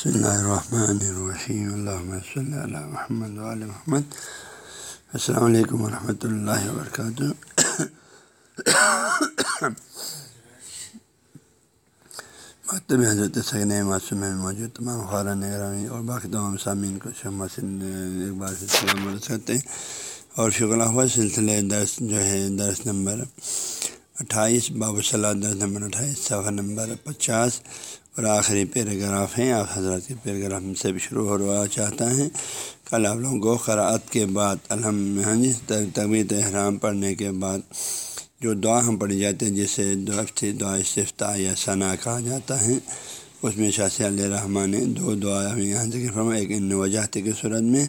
بسم اللہ الرحمن الرحیم اللہ صلی اللہ محمد علیہ محمد السلام علیکم ورحمۃ اللہ وبرکاتہ مکتب حضرت سکن معصوم میں موجود تمام خارن نگرامی اور باقی تمام سامعین کو شمسن ایک بار سے سلام عرض کرتے ہیں اور شکر اللہ سلسلے درس جو ہے درس نمبر اٹھائیس باب صلاح درس نمبر اٹھائیس صفحہ نمبر پچاس اور آخری پیراگراف ہیں، آپ حضرات کے پیراگراف سے بھی شروع ہوا چاہتا ہیں۔ کل آپ لوگوں کو قرأت کے بعد الحمد ہاں جی طبیعت احرام پڑھنے کے بعد جو دعا ہم پڑھی جاتے ہیں، جسے دعا دعا صفتہ یا ثنا کہا جاتا ہے، اس میں شاہ علیہ رحمٰن نے دو دعا ہمیں یہاں ذکر فرما ایک، ان وجاہت کی صورت میں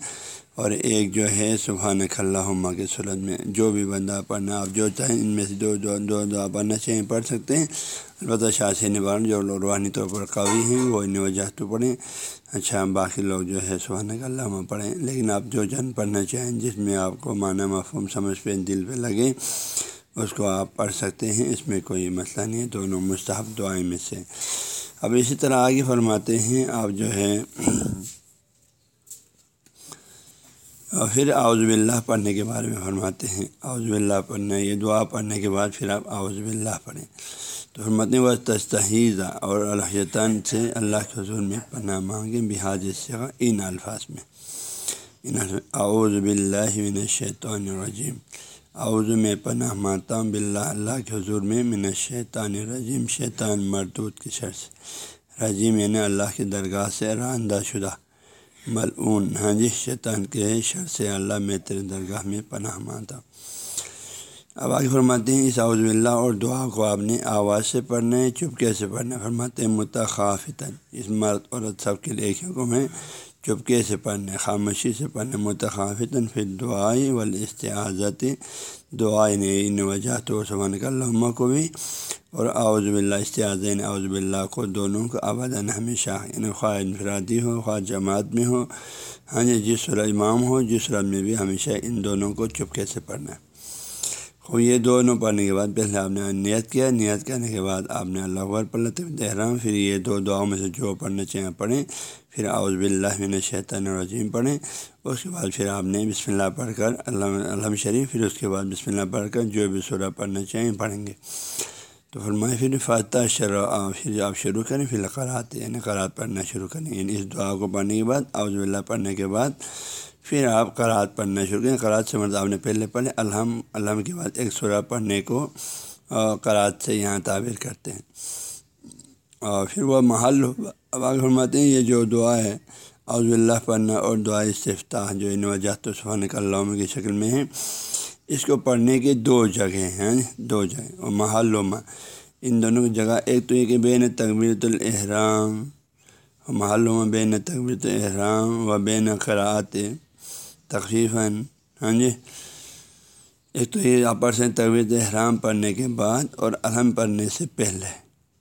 اور ایک جو ہے سبحان اللہ کی صورت میں جو بھی بندہ پڑھنا، آپ جو چاہیں ان میں سے دو دو دو دعا پڑھنا چاہیں، پڑھ سکتے ہیں۔ البتہ شاسی نبان جو لوگ روحانی طور پر قوی ہیں، وہ ان وجہ تو پڑھیں۔ اچھا باقی لوگ جو ہے سبحان اللہ پڑھیں۔ لیکن آپ جو جن پڑھنا چاہیں، جس میں آپ کو معنی مفہوم سمجھ پہ دل پہ لگے، اس کو آپ پڑھ سکتے ہیں۔ اس میں کوئی مسئلہ نہیں ہے، دونوں مستحب دعائیں میں سے۔ اب اسی طرح آگے فرماتے ہیں، آپ جو ہے اور پھر آؤز باللہ پڑھنے کے بارے میں فرماتے ہیں۔ آؤز باللہ پڑھنا، یہ دعا پڑھنے کے بعد پھر آپ آؤز باللہ پڑھیں۔ تو حرمت و تستحیزہ اور الحیطان سے اللہ کے حضور میں پناہ مانگیں۔ بحاظ سے ان الفاظ میں۔ ان اعوذ باللہ من الشیطان الرجیم اعوذ میں پناہ مانتا ہوں باللہ، اللہ کے حضور میں من الشیطان الرجیم شیطان مردود کی شر سے۔ رجیم یعنی اللہ کی درگاہ سے راندہ شدہ۔ ملعون۔ ہاں جی شیطان کے شر سے اللہ میں تیرے درگاہ میں پناہ مانتا اب آج فرماتے ہیں، اس اعوذ اللہ اور دعا کو آپ نے آواز سے پڑھنا ہے، چپکے سے پڑھنا فرماتے ہیں، متخافتاً۔ اس مرد، عورت سب کے لیے ایک حکم ہے چپکے سے پڑھنے، خاموشی سے پڑھنے، متخافتاً پھر دعائیں والاستعاذت دعائیں نے ان وجہ تو سبحان اللہ کو بھی اور اعوذ باللہ استعاذین، اعوذ باللہ کو دونوں کو آبادن ہمیشہ یعنی خواہ انفرادی ہو، خواہ جماعت میں ہو ہاں جی جس صورت امام ہو، جس صورت میں بھی ہمیشہ ان دونوں کو چپکے سے پڑھنا ہے۔ خو یہ دونوں پڑھنے کے بعد پہلے آپ نے نیت کیا۔ نیت کرنے کے بعد آپ نے اللہ اکبر پڑھ لیتے احرام پھر یہ دو دعاؤں میں سے جو پڑھنا چاہیں پڑھیں۔ پھر اعوذ باللہ من الشیطان الرجیم پڑھیں۔ اس کے بعد پھر آپ نے بسم اللہ پڑھ کر اللہ علم شریف، پھر اس کے بعد بسم اللہ پڑھ کر جو بھی سورہ پڑھنا چاہیں پڑھیں گے۔ تو فرمائے پھر فاتح شرع پھر آپ شروع کریں، پھر قرات یعنی قرات پڑھنا شروع کریں۔ یعنی اس دعا کو پڑھنے کے بعد، اعوذ باللہ پڑھنے کے بعد پھر آپ قرات پڑھنا شروع کریں۔ قرات سے مرد آپ نے پہلے پڑھے۔ الحم الحم کے بعد ایک سورہ پڑھنے کو قرات سے یہاں تعبیر کرتے ہیں۔ اور پھر وہ محل اب آگے فرماتے ہیں، یہ جو دعا ہے، اعوذ اللہ پڑھنا اور دعا استفتاح جو ان وجہ سبحان اللہ کی شکل میں ہے اس کو پڑھنے کے دو جگہ ہیں۔ دو جگہ اور محل و ان دونوں کی جگہ، ایک تو یہ کہ بین تقبیرت الحرام محل و بین تقبیرت الحرام و بین قرآت تخفیفاً ہاں جی؟ ایک تو یہ آپس سے طویل احرام پڑھنے کے بعد اور الحم پڑھنے سے پہلے۔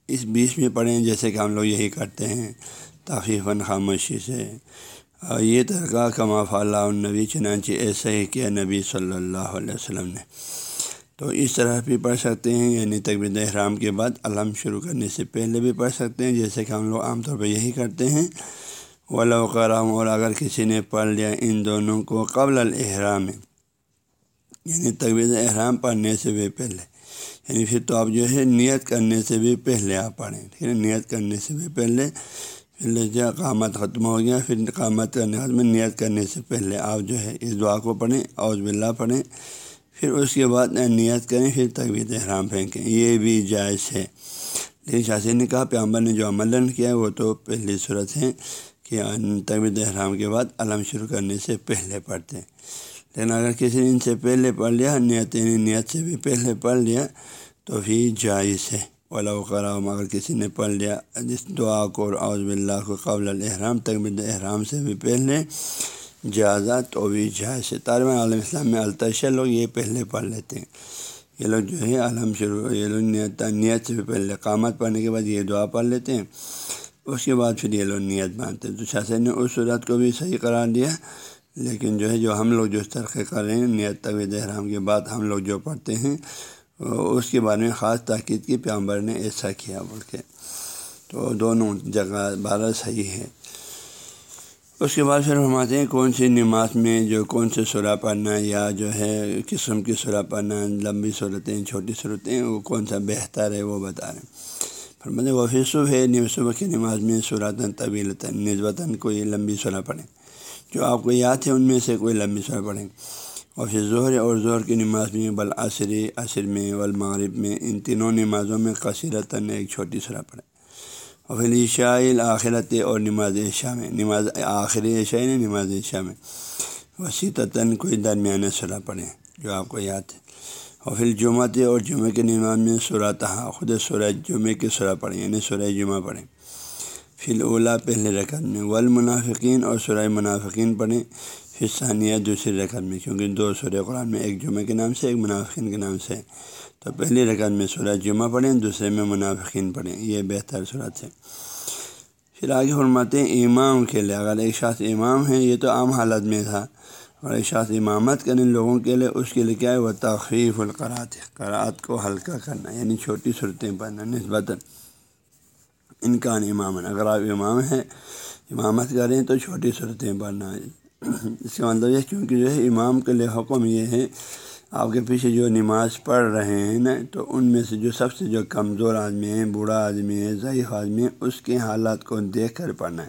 اس بیچ میں پڑھیں جیسے کہ ہم لوگ یہی کرتے ہیں، تخفیفاً خاموشی سے۔ اور یہ طرقہ کما فلاح النبی، چنانچہ ایسے ہی کیا نبی صلی اللہ علیہ وسلم نے۔ تو اس طرح بھی پڑھ سکتے ہیں یعنی تقبیر احرام کے بعد علم شروع کرنے سے پہلے بھی پڑھ سکتے ہیں، جیسے کہ ہم لوگ عام طور پہ یہی کرتے ہیں۔ ولا کرام اور اگر کسی نے پڑھ لیا ان دونوں کو قبل الحرام یعنی طبیعت احرام پڑھنے سے بھی پہلے یعنی پھر تو آپ جو ہے نیت کرنے سے بھی پہلے آپ پڑھیں، ٹھیک ہے نیت کرنے سے بھی پہلے، پھر جو قامت ختم ہو گیا، پھر قامت کرنے کے بعد نیت کرنے سے پہلے آپ جو ہے اس دعا کو پڑھیں اوز باللہ پڑھیں، پھر اس کے بعد نیت کریں، پھر طبیعت احرام پھینکیں۔ یہ بھی جائز ہے۔ لیکن شاسی نے کہا پیامبر نے جو عمل کیا، وہ تو پہلی صورت ہے۔ کہ طبیعت احرام کے بعد علم شروع کرنے سے پہلے پڑھتے ہیں۔ لیکن اگر کسی نے ان سے پہلے پڑھ لیا نیت نیت سے بھی پہلے پڑھ لیا، تو پھر جائز ہے۔ ولا کرام اگر کسی نے پڑھ لیا۔ جس دعا کو اور اعوذ باللہ کو قبل الحرام طبیعت احرام سے بھی پہلے جائزہ، تو بھی جائز ہے۔ طالب عالم اسلام میں التشہ لوگ یہ پہلے پڑھ لیتے ہیں۔ یہ لوگ جو ہے علم شروع، یہ لوگ نیت نیت سے بھی پہلے قامت پڑھنے کے بعد یہ دعا پڑھ لیتے ہیں۔ اس کے بعد پھر یہ لوگ نیت باندھتے تو شاہ نے اس صورت کو بھی صحیح قرار دیا، لیکن جو ہے، جو ہم لوگ جو ترقی کر رہے ہیں، نیت طویل احرام کے بعد ہم لوگ جو پڑھتے ہیں، اس کے بارے میں خاص تاکید کی پیامبر نے ایسا کیا بول کے۔ تو دونوں جگہ بارہ صحیح ہے۔ اس کے بعد پھر فرماتے ہیں، کون سی نماز میں جو کون سے سورہ پڑھنا یا جو ہے، قسم کی سورہ پڑھنا، لمبی صورتیں، چھوٹی صورتیں، وہ کون سا بہتر ہے وہ بتا رہے ہیں۔ فرماتے وہ پھر صبح ہے صبح کی نماز میں صورتاً طویلتاً نسبتاً کوئی لمبی سورہ پڑھیں۔ جو آپ کو یاد ہے، ان میں سے کوئی لمبی سورہ پڑھیں۔ اور پھر ظہر اور ظہر کی نماز میں بالعصری عصر میں، والمغرب میں، ان تینوں نمازوں میں قصیرتاً ایک چھوٹی سرح پڑھیں۔ اور پھر عشاء آخرت اور نماز عشاء میں، نماز آخری عشاء نے نماز عشاء میں وسیطتاً کوئی درمیانہ سرح پڑھیں، جو آپ کو یاد ہے۔ اور پھر جمعہ اور جمعہ کی نماز میں سورہ تہا خود سورہ جمعہ کی سرح پڑھیں یعنی سورہ جمعہ پڑھیں۔ پھر اولا پہلے رقم میں، والمنافقین اور سورہ منافقین پڑھیں۔ پھر ثانیہ دوسری رقم میں، کیونکہ دو سورہ قرآن میں، ایک جمعہ کے نام سے، ایک منافقین کے نام سے۔ تو پہلی رقم میں سورہ جمعہ پڑھیں، دوسرے میں منافقین پڑھیں۔ یہ بہتر صورت ہے۔ پھر آگے حرمتیں امام کے لیے، اگر ایک شاخ امام ہے، یہ تو عام حالت میں تھا۔ اور ایک شاخ امامت کرنے لوگوں کے لیے اس کے لیے کیا ہے؟ وہ تخفیف القرات قرات کو ہلکا کرنا یعنی چھوٹی صورتیں پڑھنا نسبتاً انکان امام، اگر آپ امام ہیں، امامت کریں تو چھوٹی صورتیں پڑھنا اس کا مطلب یہ کیونکہ جو ہے امام کے لیے حکم یہ ہے، آپ کے پیچھے جو نماز پڑھ رہے ہیں نا، تو ان میں سے جو سب سے جو کمزور آدمی ہے بوڑھا آدمی ہے ضعیف آدمی ہے اس کے حالات کو دیکھ کر پڑھنا ہے۔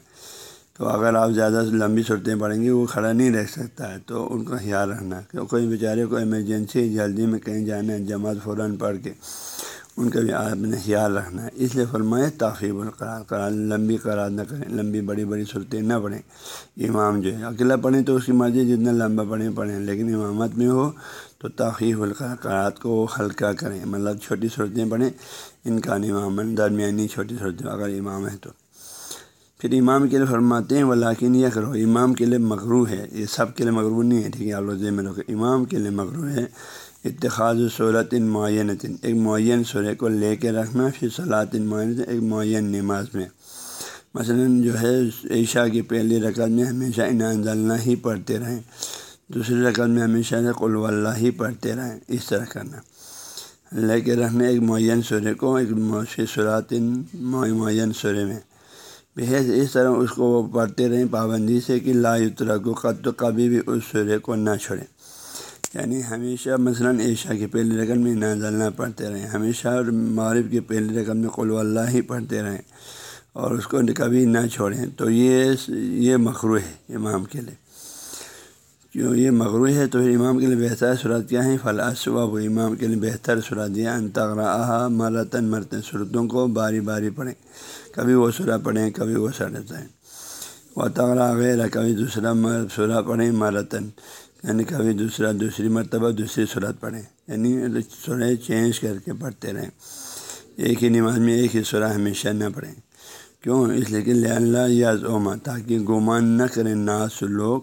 تو اگر آپ زیادہ لمبی صورتیں پڑھیں گے وہ کھڑا نہیں رہ سکتا ہے۔ تو ان کا خیال رکھنا ہے کوئی بیچارے کو ایمرجنسی جلدی میں کہیں جانا ہے، جماعت فوراً پڑھ کے، ان کا بھی آپ نے خیال رکھنا ہے۔ اس لیے فرمائے تاخیب القرار قرار لمبی قرار نہ کریں، لمبی بڑی بڑی صورتیں نہ پڑھیں۔ امام جو ہے، اکیلا پڑھیں تو اس کی مرضی جتنا لمبا پڑھیں پڑھیں۔ لیکن امامت میں ہو تو تاخیف القرارات کو ہلکا کریں۔ مطلب چھوٹی صورتیں پڑھیں ان کا امام درمیانی چھوٹی صورتیں اگر امام ہے تو۔ پھر امام کے لیے فرماتے ہیں ولاکن یہ کرو، امام کے لیے مغرو ہے، یہ سب کے لیے مغرو نہیں ہے، ٹھیک ہے، آپ میں رکھو، امام کے لیے مغرو ہے۔ اتخاذ صورت معین ایک معین سورہ کو لے کے رکھنا، پھر صلاحت معین ایک معین نماز میں۔ مثلا جو ہے، عشاء کی پہلی رقط میں ہمیشہ انعام ضلع ہی پڑھتے رہیں۔ دوسری رقط میں ہمیشہ قل اللہ ہی پڑھتے رہیں، اس طرح کرنا۔ لے کے رکھنا ایک معین سورہ کو، ایک موسی صورت معین سورے میں۔ بحث اس طرح اس کو وہ پڑھتے رہیں پابندی سے کہ لا کو قد تو کبھی بھی اس سورے کو نہ چھوڑیں۔ یعنی ہمیشہ مثلاً عشاء کی پہلی رقم میں نازلنا پڑھتے رہیں۔ ہمیشہ مغرب کی پہلی رقم میں قلو اللہ ہی پڑھتے رہیں اور اس کو کبھی نہ چھوڑیں۔ تو یہ یہ مخرو ہے امام کے لیے۔ کیوں یہ مغرو ہے تو پھر امام کے لیے بہتر صورت کیا ہے فلاں صبح وہ امام کے لیے بہتر صورت دیا انتغرا مرتن مرتن صورتوں کو باری باری پڑھیں۔ کبھی وہ سورہ پڑھیں، کبھی وہ سڑتا ہے وہ تغرا غیر کبھی دوسرا سورہ پڑھیں مرتن یعنی کبھی دوسرا، دوسری مرتبہ، دوسری صورت پڑھیں۔ یعنی سورہ چینج کر کے پڑھتے رہیں۔ ایک ہی نماز میں ایک ہی سورہ ہمیشہ نہ پڑھیں۔ کیوں؟ اس لیے کہ اللہ یا زوما تاکہ گمان نہ کریں ناس لوگ۔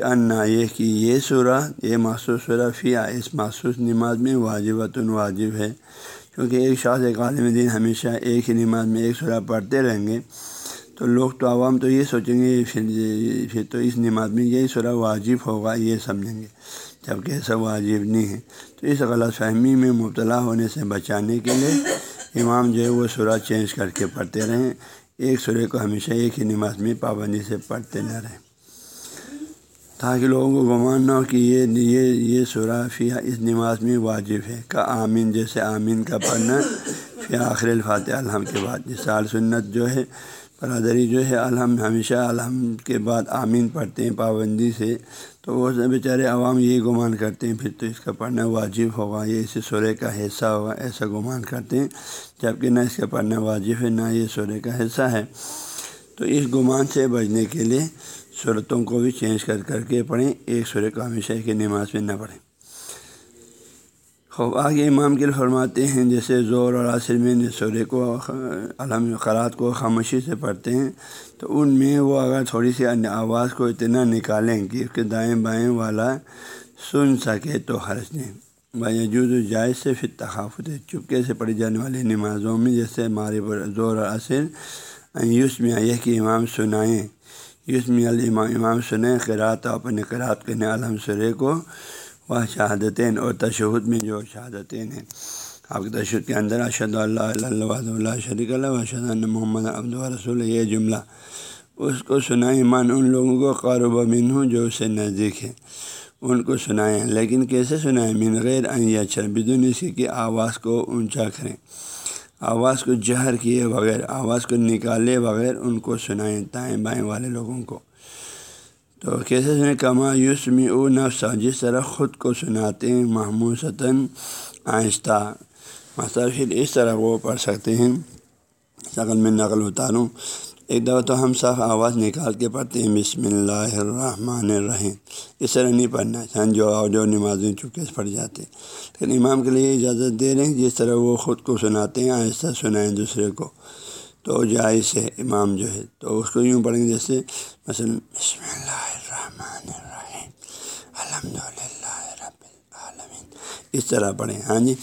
کہ ان یہ کہ یہ سورہ یہ مخصوص سورہ فیا اس مخصوص نماز میں واجبۃ واجب ہے۔ کیونکہ ایک شاذ ایک عالم دین ہمیشہ ایک ہی نماز میں ایک سورہ پڑھتے رہیں گے، تو لوگ تو عوام تو یہ سوچیں گے پھر پھر تو اس نماز میں یہی سورہ واجب ہوگا، یہ سمجھیں گے جبکہ ایسا واجب نہیں ہے۔ تو اس غلط فہمی میں مبتلا ہونے سے بچانے کے لیے امام جو ہے وہ سورہ چینج کر کے پڑھتے رہیں۔ ایک سورے کو ہمیشہ ایک ہی نماز میں پابندی سے پڑھتے نہ رہیں۔ تاکہ لوگوں کو گمان نہ ہو کہ یہ یہ یہ سورہ فی اس نماز میں واجب ہے۔ کا آمین، جیسے آمین کا پڑھنا پھر آخر الفاتح الحم کے بعد۔ سال سنت جو ہے، برادری جو ہے الحم ہمیشہ الحم کے بعد آمین پڑھتے ہیں پابندی سے۔ تو وہ بیچارے عوام یہی گمان کرتے ہیں، پھر تو اس کا پڑھنا واجب ہوگا، یہ اسے سورے کا حصہ ہوگا، ایسا گمان کرتے ہیں۔ جبکہ نہ اس کا پڑھنا واجب ہے، نہ یہ سورے کا حصہ ہے۔ تو اس گمان سے بچنے کے لیے صورتوں کو بھی چینج کر کر کے پڑھیں، ایک سورے کو ہمیشہ کی نماز میں نہ پڑھیں۔ خوب، آگے امام کے فرماتے ہیں، جیسے زور اور عصر میں سورے کو، علم خرات کو خاموشی سے پڑھتے ہیں، تو ان میں وہ اگر تھوڑی سی آواز کو اتنا نکالیں کہ اس کے دائیں بائیں والا سن سکے تو حرض نہیں۔ بھائی جز جائز سے پھر تخافت چپکے سے پڑھی جانے والی نمازوں میں، جیسے ہمارے زور اور عصر یوس میں یہ کہ امام سنائیں۔ یوس میں امام امام سنیں قرات اپنے قرات کے عالم سرے کو وہ شہادتین اور تشہد میں جو شہادتین ہیں۔ آپ کے تشہد کے اندر اشد اللہ اللہ اللہ شریک اللہ اشد اللہ محمد عبد رسول یہ جملہ۔ اس کو سنائیں مان ان لوگوں کو قارب من ہوں جو اسے نزدیک ہے ان کو سنائیں، لیکن کیسے سنائیں؟ من غیر اچھا بدون اسی کی آواز کو اونچا کریں۔ آواز کو جہر کیے بغیر، آواز کو نکالے بغیر ان کو سنائیں دائیں بائیں والے لوگوں کو۔ تو کیسے سنیں؟ کما یوسمی او نفسا، جس طرح خود کو سناتے ہیں محموسطاً آہستہ۔ مثلا پھر اس طرح وہ پڑھ سکتے ہیں۔ شکل میں نقل اتاروں۔ ایک دفعہ تو ہم صاف آواز نکال کے پڑھتے ہیں، بسم اللہ الرحمن الرحیم۔ اس طرح نہیں پڑھنا ہے جو جو نمازیں چکے پڑھ جاتے ہیں۔ لیکن امام کے لیے اجازت دے رہے ہیں، جس طرح وہ خود کو سناتے ہیں، آہستہ سنائیں دوسرے کو۔ تو جائز ہے امام جو ہے، تو اس کو یوں پڑھیں گے جیسے مثلاً، بسم اللہ الرحمن الرحیم۔ الحمد للہ رب العالمین۔ اس طرح پڑھیں۔ ہاں جی؟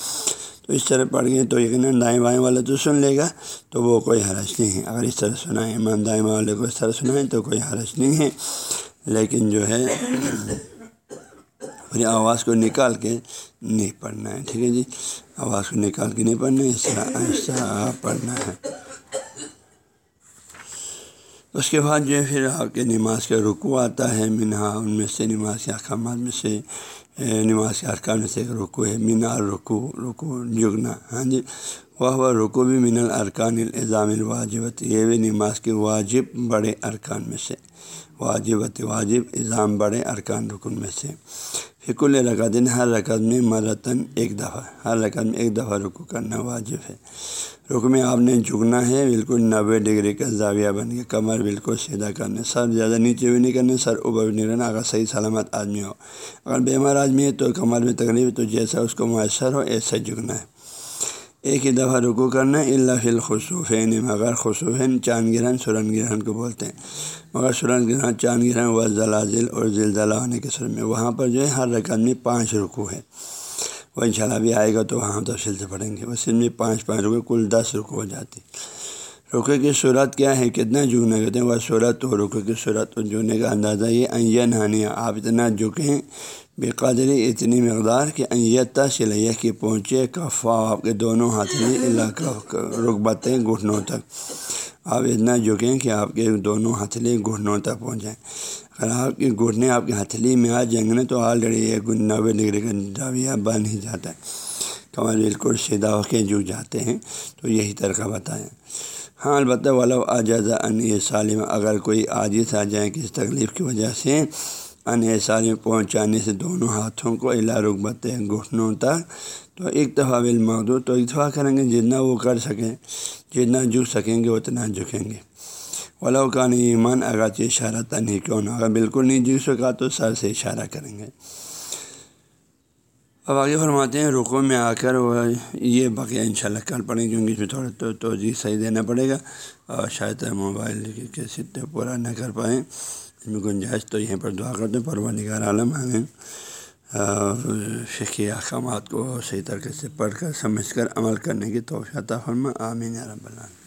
تو اس طرح پڑھ گئے تو یقیناً دائیں بائیں والا تو سن لے گا، تو وہ کوئی حرج نہیں ہے۔ اگر اس طرح سنائیں امام دائیں بائیں والے کو اس طرح سنائیں تو کوئی حرج نہیں ہے۔ لیکن جو ہے پوری آواز کو نکال کے نہیں پڑھنا ہے، ٹھیک ہے جی؟ آواز کو نکال کے نہیں پڑھنا ہے، اس طرح ایسا پڑھنا ہے۔ اس کے بعد جو ہے، پھر آپ کے نماز کا رکو آتا ہے، منہا، ان میں سے نماز کے احکامات میں سے نماز کے ارکان سے رکو ہے مینار رکو رکو جگنا ہاں جی وہ رکو بھی من الارکان الزام الواجبت یہ بھی نماز کے واجب بڑے ارکان میں سے واجبت واجب اظام بڑے ارکان رکن میں سے۔ فکل رکعت، ہر رکعت میں مرتن ایک دفعہ، ہر رکعت میں ایک دفعہ رکو کرنا واجب ہے۔ رکو میں آپ نے جھکنا ہے، بالکل نوے ڈگری کا زاویہ بن کے، کمر بالکل سیدھا کرنا سر زیادہ نیچے بھی نہیں کرنا سر اوپر بھی نہیں رہنا، اگر صحیح سلامت آدمی ہو۔ اگر بیمار آدمی ہے تو کمر میں تکلیف تو جیسا اس کو میسر ہو ایسا جھکنا ہے۔ ایک ہی دفعہ رکو کرنا اللہ فی الخصوفین مگر خصوفین چاند گرہن سورن گرہن کو بولتے ہیں۔ مگر سورن گرہن چاند گرہن و زلازل اور زلزلہ ہونے کے سر میں، وہاں پر جو ہے ہر رقم میں پانچ رکو ہے وہ ان شاء اللہ بھی آئے گا تو وہاں تفصیل سے پڑھیں گے۔ بس ان میں پانچ پانچ رکو، کل دس رکو ہو جاتی۔ رکے کی صورت کیا ہے؟ کتنا جھکنا کہتے ہیں وہ صورت ہو رکے کی صورت اور جھکنے کا اندازہ یہ این ہانیہ آپ اتنا جھکیں بے قدری اتنی مقدار کہ ایت سلیہ کی پہنچے کفا آپ کے دونوں ہاتھ میں علاقہ رقبتیں گھٹنوں تک۔ آپ اتنا جھکیں کہ آپ کے دونوں ہتھیلی گھٹنوں تک پہنچیں۔ اگر آپ کے گھٹنے آپ کی ہتھیلی میں آ جائیں گے تو آلریڈی ایک نوے ڈگری کا جاویہ بن ہی جاتا ہے۔ کمر بالکل سیدھا ہو کے جھک جاتے ہیں تو یہی طریقہ بتائیں۔ ہاں البتہ والا اجازہ ان یہ سالم اگر کوئی عاجز آ جائیں کسی تکلیف کی وجہ سے ان پہنچانے سے دونوں ہاتھوں کو الا رغبت گھٹنوں تک تو ایک دفعہ بالمقدور تو اتفاق کریں گے جتنا وہ کر سکیں، جتنا جھک سکیں گے، اتنا جھکیں گے۔ ولاؤ کا نہیں ایمان اگر اشارہ نہیں کیوں نہ اگر بالکل نہیں جھک سکا تو سر سے اشارہ کریں گے۔ اب آگے فرماتے ہیں رقو میں آ کر وہ یہ بقیہ ان شاء اللہ کل پڑھیں گے کیونکہ اس میں تھوڑا تو توجہ صحیح دینا پڑے گا اور شاید موبائل کی کیسے پورا نہ کر پائیں۔ اس میں گنجائش تو یہیں پر دعا کرتے ہیں پروا نگار عالم آئیں فقی احکامات کو صحیح طریقے سے پڑھ کر، سمجھ کر عمل کرنے کی توفیع فرما۔ آمین رب العالمین۔